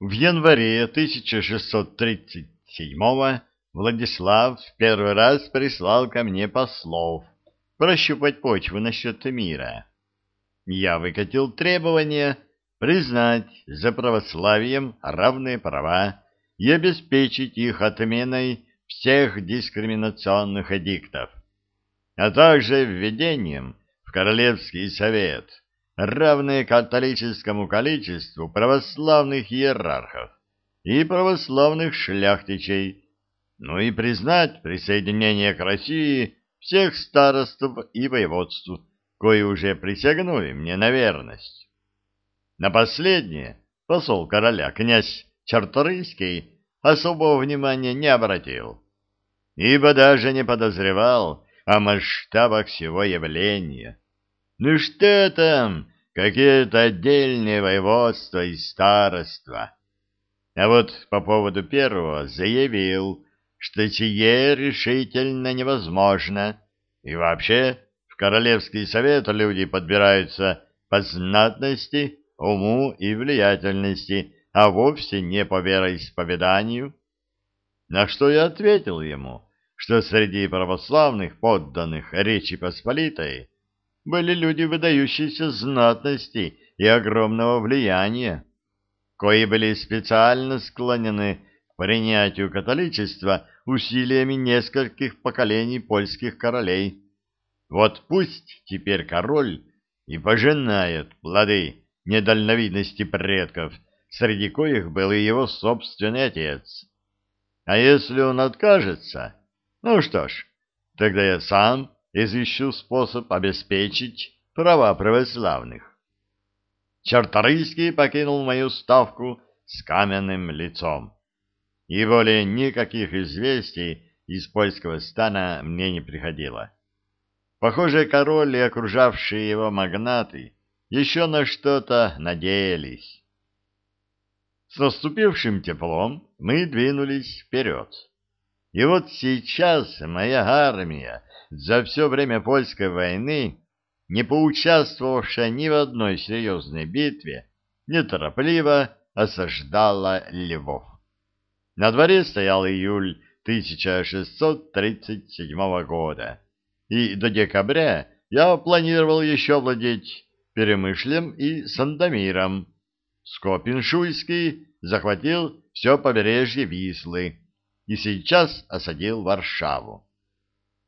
В январе 1637 Владислав в первый раз прислал ко мне послов прощупать почву насчет мира. Я выкатил требование признать за православием равные права и обеспечить их отменой всех дискриминационных эдиктов, а также введением в Королевский совет равное католическому количеству православных иерархов и православных шляхтичей, ну и признать присоединение к России всех староств и воеводств, кои уже присягнули мне на верность. На последнее посол короля, князь Чарторийский, особого внимания не обратил, ибо даже не подозревал о масштабах всего явления. Ну что там, какие-то отдельные воеводства и староства. А вот по поводу первого заявил, что сие решительно невозможно, и вообще в Королевский совет люди подбираются по знатности, уму и влиятельности, а вовсе не по вероисповеданию. На что я ответил ему, что среди православных подданных Речи Посполитой были люди выдающейся знатности и огромного влияния, кои были специально склонены принятию католичества усилиями нескольких поколений польских королей. Вот пусть теперь король и пожинает плоды недальновидности предков, среди коих был и его собственный отец. А если он откажется, ну что ж, тогда я сам изыщу способ обеспечить права православных. Чарторийский покинул мою ставку с каменным лицом и более никаких известий из польского стана мне не приходило. Похоже, король и окружавшие его магнаты еще на что-то надеялись. С наступившим теплом мы двинулись вперед. И вот сейчас моя армия за все время польской войны, не поучаствовавшая ни в одной серьезной битве, неторопливо осаждала Львов. На дворе стоял июль 1637 года, и до декабря я планировал еще владеть Перемышлем и Сандомиром. Скопин-Шуйский захватил все побережье Вислы и сейчас осадил Варшаву.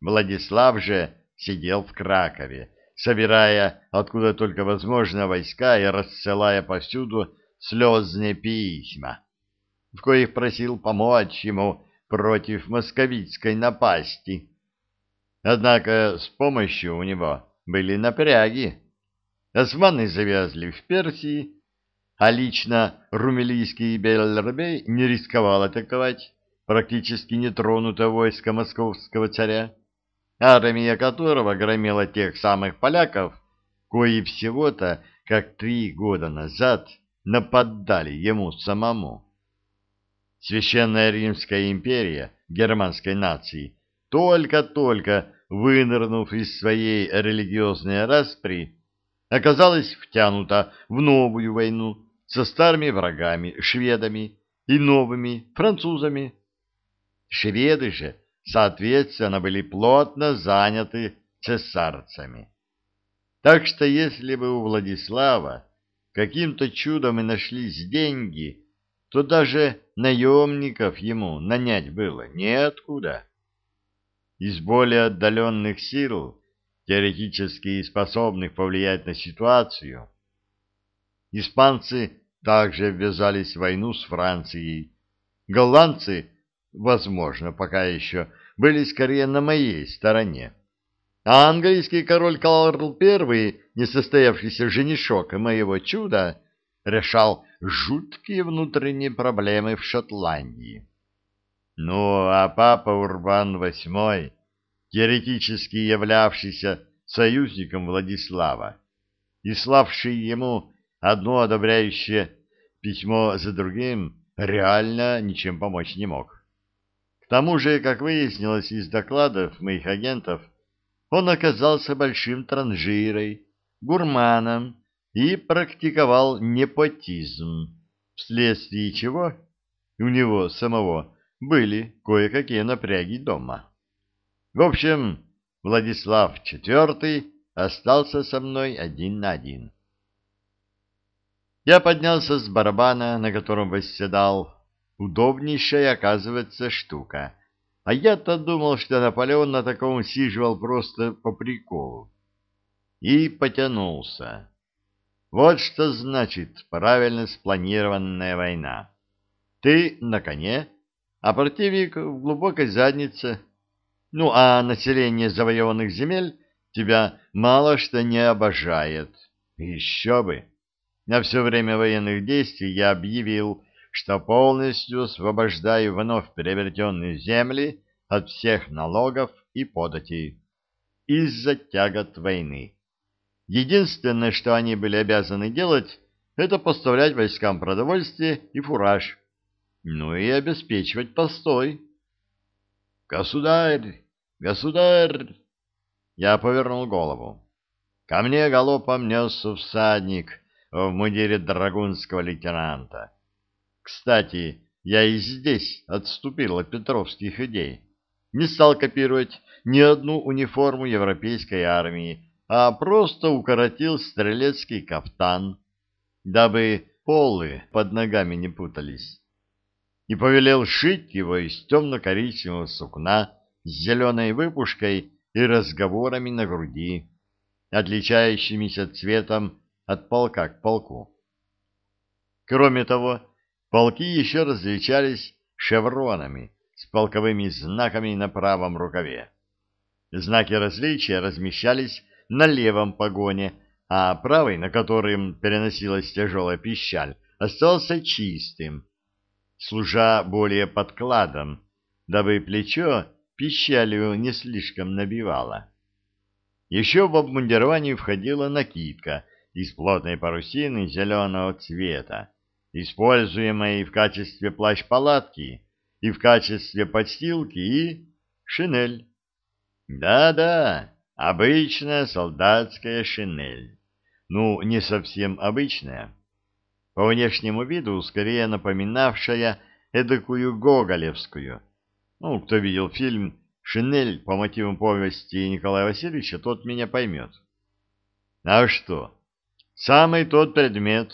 Владислав же сидел в Кракове, собирая откуда только возможно войска и рассылая повсюду слезные письма в коих просил помочь ему против московицкой напасти. Однако с помощью у него были напряги. Османы завязли в Персии, а лично румелийский Бейлербей не рисковал атаковать практически нетронутое войско московского царя, армия которого громила тех самых поляков, кои всего-то, как три года назад, нападали ему самому. Священная Римская империя германской нации, только-только вынырнув из своей религиозной распри, оказалась втянута в новую войну со старыми врагами, шведами и новыми французами. Шведы же, соответственно, были плотно заняты цесарцами. Так что если бы у Владислава каким-то чудом и нашлись деньги, то даже наемников ему нанять было неоткуда. Из более отдаленных сил, теоретически способных повлиять на ситуацию, испанцы также ввязались в войну с Францией. Голландцы, возможно, пока еще, были скорее на моей стороне. А английский король Карл I, несостоявшийся женишок моего чуда, решал жуткие внутренние проблемы в Шотландии. Ну, а папа Урбан VIII, теоретически являвшийся союзником Владислава и славший ему одно одобряющее письмо за другим, реально ничем помочь не мог. Тому же, как выяснилось из докладов моих агентов, он оказался большим транжирой, гурманом и практиковал непотизм, вследствие чего у него самого были кое-какие напряги дома. В общем, Владислав IV остался со мной один на один. Я поднялся с барабана, на котором восседал. Удобнейшая, оказывается, штука. А я-то думал, что Наполеон на таком сиживал просто по приколу. И потянулся. Вот что значит правильно спланированная война. Ты на коне, а противник в глубокой заднице. Ну, а население завоеванных земель тебя мало что не обожает. Еще бы! На все время военных действий я объявил, что полностью освобождаю вновь приобретенные земли от всех налогов и податей из-за тягот войны. Единственное, что они были обязаны делать, это поставлять войскам продовольствие и фураж, ну и обеспечивать постой. «Государь! Государь!» Я повернул голову. Ко мне галопом несся всадник — в мундире драгунского лейтенанта. Кстати, я и здесь отступил от петровских идей. Не стал копировать ни одну униформу европейской армии, а просто укоротил стрелецкий кафтан, дабы полы под ногами не путались, и повелел шить его из темно-коричневого сукна с зеленой выпушкой и разговорами на груди, отличающимися цветом от полка к полку. Кроме того, полки еще различались шевронами с полковыми знаками на правом рукаве. Знаки различия размещались на левом погоне, а правый, на котором переносилась тяжелая пищаль, остался чистым, служа более подкладом, дабы плечо пищалью не слишком набивало. Еще в обмундирование входила накидка — из плотной парусины зеленого цвета, используемой в качестве плащ-палатки и в качестве подстилки и шинель. Да-да, обычная солдатская шинель. Ну, не совсем обычная. По внешнему виду скорее напоминавшая эдакую гоголевскую. Ну, кто видел фильм «Шинель» по мотивам повести Николая Васильевича, тот меня поймет. А что? Самый тот предмет,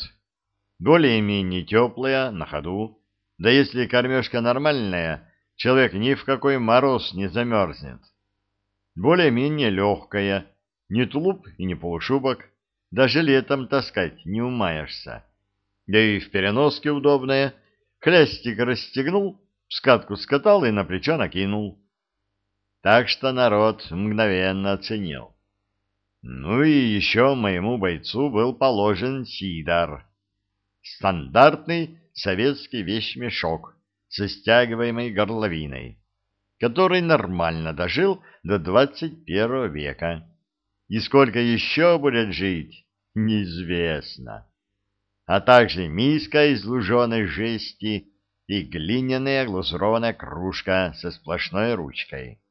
более-менее теплая, на ходу, да если кормежка нормальная, человек ни в какой мороз не замерзнет. Более-менее легкая, не тулуп и не полушубок, даже летом таскать не умаешься. Да и в переноске удобная, хлястик расстегнул, скатку скатал и на плечо накинул. Так что народ мгновенно оценил. Ну и еще моему бойцу был положен сидар. Стандартный советский вещмешок со стягиваемой горловиной, который нормально дожил до 21 века. И сколько еще будет жить, неизвестно. А также миска из луженой жести и глиняная глазурованная кружка со сплошной ручкой.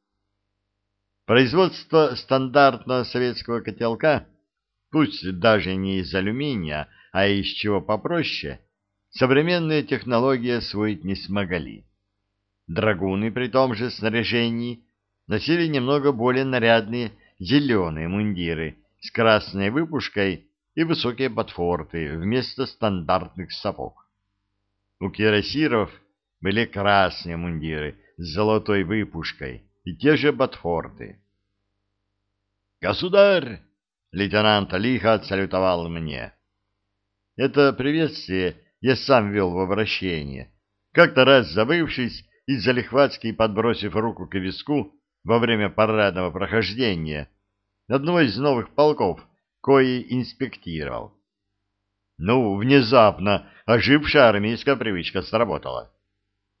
Производство стандартного советского котелка, пусть даже не из алюминия, а из чего попроще, современные технологии освоить не смогли. Драгуны при том же снаряжении носили немного более нарядные зеленые мундиры с красной выпушкой и высокие ботфорты вместо стандартных сапог. У кирасиров были красные мундиры с золотой выпушкой и те же ботфорты. «Государь!» — лейтенант лихо отсалютовал мне. Это приветствие я сам вел в обращение, как-то раз забывшись и залихватски подбросив руку к виску во время парадного прохождения одного из новых полков, кои инспектировал. Ну, внезапно ожившая армейская привычка сработала.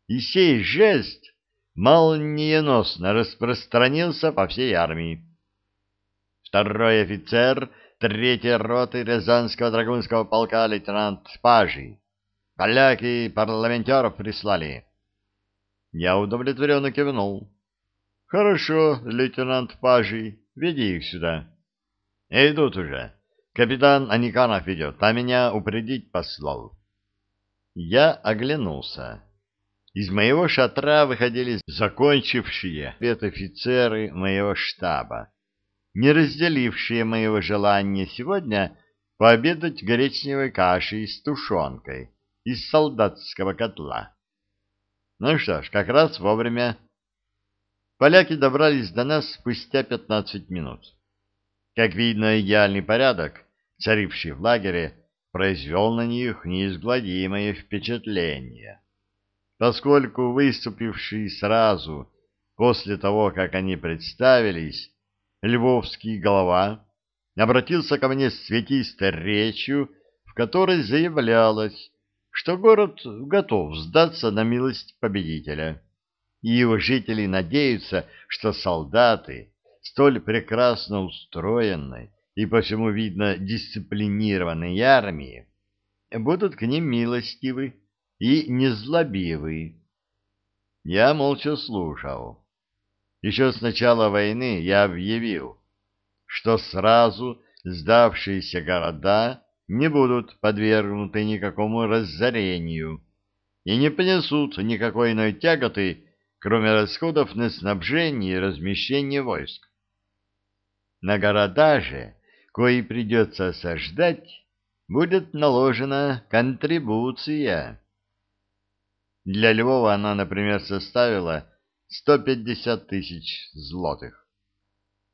И сей жест молниеносно распространился по всей армии. Второй офицер третьей роты Рязанского драгунского полка лейтенант Пажий. Поляки парламентеров прислали. Я удовлетворенно кивнул. Хорошо, лейтенант Пажий, веди их сюда. Идут уже. Капитан Аниканов идет, а меня упредить послал. Я оглянулся. Из моего шатра выходили закончившие офицеры моего штаба, не разделившие моего желания сегодня пообедать гречневой кашей с тушенкой из солдатского котла. Ну что ж, как раз вовремя. Поляки добрались до нас спустя пятнадцать минут. Как видно, идеальный порядок, царивший в лагере, произвел на них неизгладимое впечатление. Поскольку выступивший сразу после того, как они представились, львовский голова обратился ко мне с цветистой речью, в которой заявлялось, что город готов сдаться на милость победителя, и его жители надеются, что солдаты столь прекрасно устроенной и, по всему видно, дисциплинированной армии будут к ним милостивы и незлобивы. Я молча слушал. Еще с начала войны я объявил, что сразу сдавшиеся города не будут подвергнуты никакому разорению и не понесут никакой иной тяготы, кроме расходов на снабжение и размещение войск. На города же, кои придется осаждать, будет наложена контрибуция. Для Львова она, например, составила 150 тысяч злотых.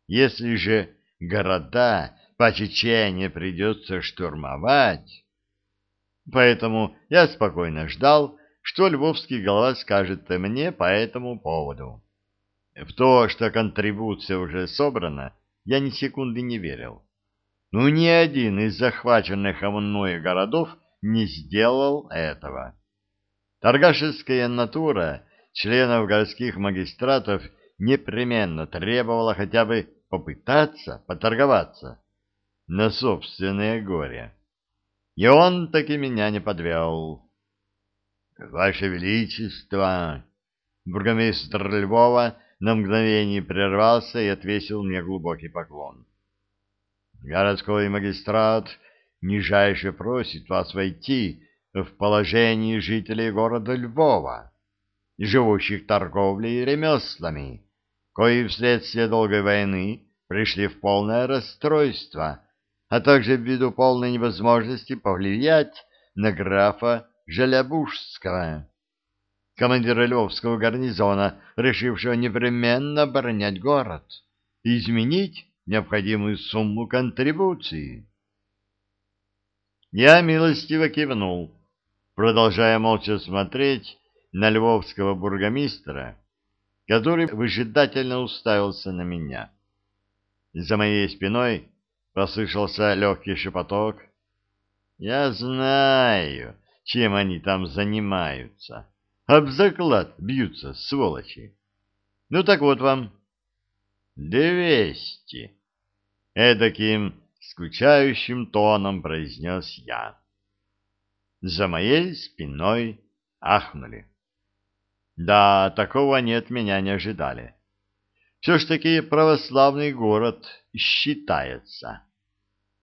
Если же города по Чечне придется штурмовать. Поэтому я спокойно ждал, что львовский голова скажет мне по этому поводу. В то, что контрибуция уже собрана, я ни секунды не верил. Ну, ни один из захваченных мною городов не сделал этого. Торгашеская натура членов городских магистратов непременно требовала хотя бы попытаться поторговаться на собственное горе. И он таки меня не подвел. — Ваше Величество! Бургомистр Львова на мгновение прервался и отвесил мне глубокий поклон. — Городской магистрат нижайше просит вас войти в положение жителей города Львова, живущих торговлей и ремеслами, кои вследствие долгой войны пришли в полное расстройство, а также ввиду полной невозможности повлиять на графа Желябужского, командира Львовского гарнизона, решившего непременно оборонять город и изменить необходимую сумму контрибуции. Я милостиво кивнул, продолжая молча смотреть на львовского бургомистра, который выжидательно уставился на меня. За моей спиной послышался легкий шепоток. «Я знаю, чем они там занимаются. Об заклад бьются, сволочи. Ну так вот вам». «Двести!» — эдаким скучающим тоном произнес я. За моей спиной ахнули. Да, такого они от меня не ожидали. Все ж таки православный город считается.